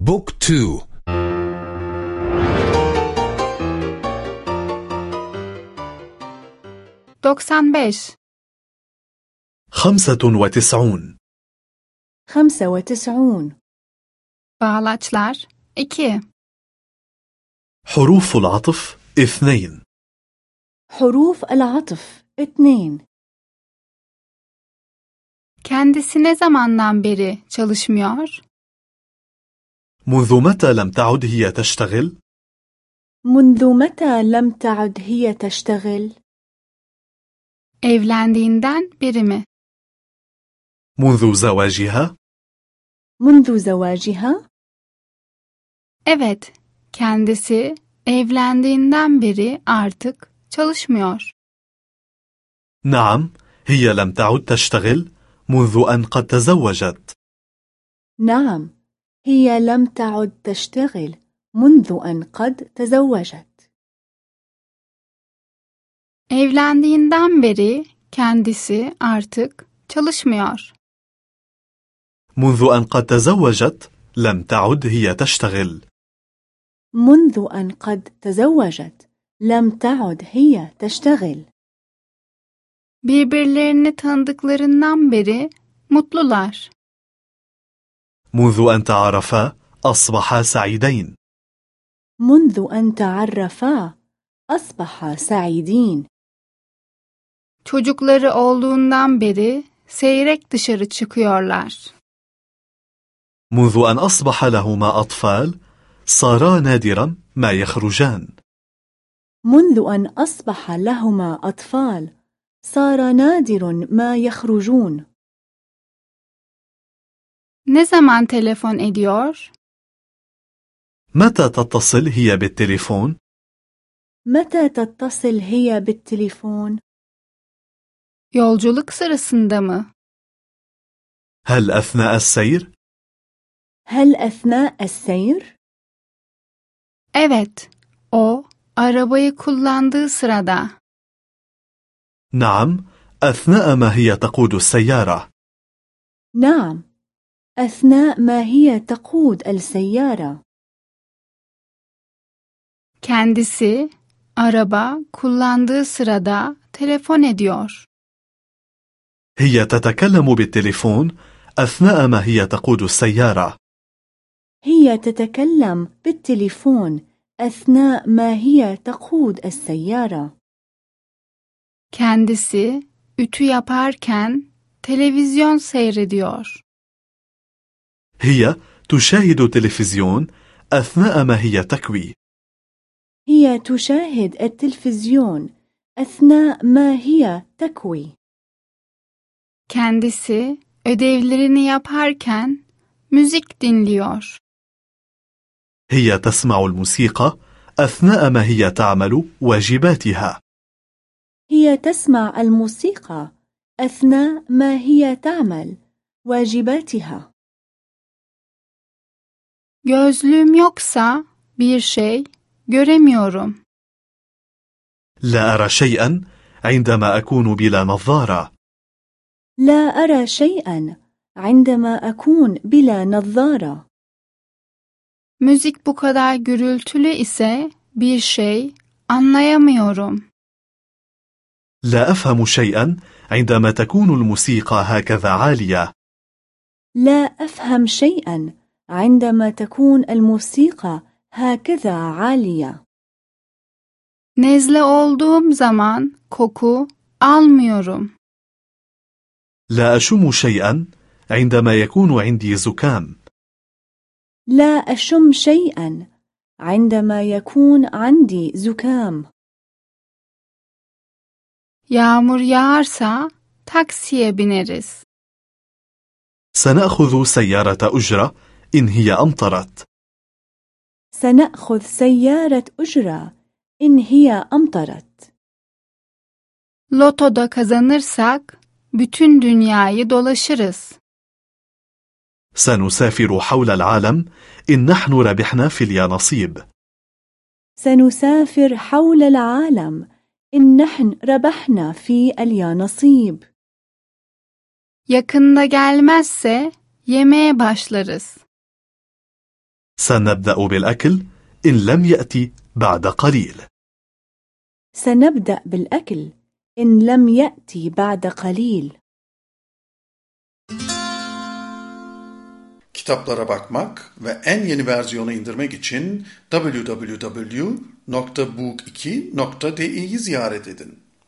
بوك تو. doksan beş خمسة وتسعون. خمسة وتسعون. bağlaçlar iki حروف العطف اثنين. حروف العطف اثنين. kendisi ne zamandan beri çalışmıyor منذ متى لم تعد هي تشتغل؟ منذ متى لم تعد هي تشتغل؟ evlendiğinden beri mi منذ زواجها؟ منذ زواجها؟ evet kendisi evlendiğinden beri artık çalışmıyor نعم هي لم تعد تشتغل منذ أن قد تزوجت نعم هي لم تعد تشتغل منذ أن قد تزوجت evlendiğinden beri kendisi artık çalışmıyor منذ أن قد تزوجت لم تعد هي تشتغل منذ أن قد تزوجت لم تعد هي تشتغل birbirlerini tanıdıklarından beri mutlular منذ أن تعرفا أصبحا سعيدين. منذ أن تعرفا أصبحا سعيدين. Çocukları olduğundan beri seyrek dışarı çıkıyorlar. منذ أن أصبح لهما أطفال صارا نادرا ما يخرجان. منذ أن أصبح لهما أطفال صار نادر ما يخرجون. Ne zaman telefon ediyor متى تتصل هي بالتليفون؟ متى تتصل هي بالتليفون؟ yolculuk sırasında mı هل أثناء السير؟ هل أثناء السير؟ evet o arabayı kullandığı sırada نعم أثناء ما هي تقود السيارة نعم أثناء ما هي تقود السيارة. Kendisi araba kullandığı sırada telefon ediyor. هي تتكلم بالتليفون أثناء ما هي تقود السيارة. هي تتكلم بالتليفون أثناء ما هي تقود السيارة. Kendisi ütü yaparken televizyon seyrediyor. هي تشاهد تلفزيون أثناء ما هي تكوي. هي تشاهد التلفزيون أثناء ما هي تكوي. Kendisi ödevlerini yaparken müzik dinliyor. هي تسمع الموسيقى أثناء ما هي تعمل واجباتها. هي تسمع الموسيقى أثناء ما هي تعمل واجباتها. Gözlüğüm yoksa bir şey göremiyorum. لا أرى شيئا عندما أكون بلا نظارة. لا أرى شيئا عندما أكون بلا نظارة. Müzik bu kadar gürültülü ise bir şey anlayamıyorum. لا أفهم شيئا عندما تكون الموسيقى هكذا عالية. لا أفهم شيئا عندما تكون الموسيقى هكذا عالية. Nezle olduğum zaman koku almıyorum. لا أشم شيئا عندما يكون عندي زكام. لا أشم شيئا عندما يكون عندي زكام. Yağmur yağarsa taksiye bineriz. سنأخذ سيارة أجرة إن هي أمطرت. سنأخذ سيارة أجرة. إن هي أمطرت. Lotoda kazanırsak bütün dünyayı dolaşırız. سنسافر حول العالم. إن نحن ربحنا في اليانصيب. سنسافر حول العالم. إن نحن ربحنا في اليانصيب. Yakında gelmezse yemeğe başlarız. سنبدأ بالأكل إن لم يأتي بعد قليل سنبدأ بالأكل إن لم يأتي بعد قليل Kitaplara bakmak ve en yeni versiyonu indirmek için www.book2.de'yi ziyaret edin.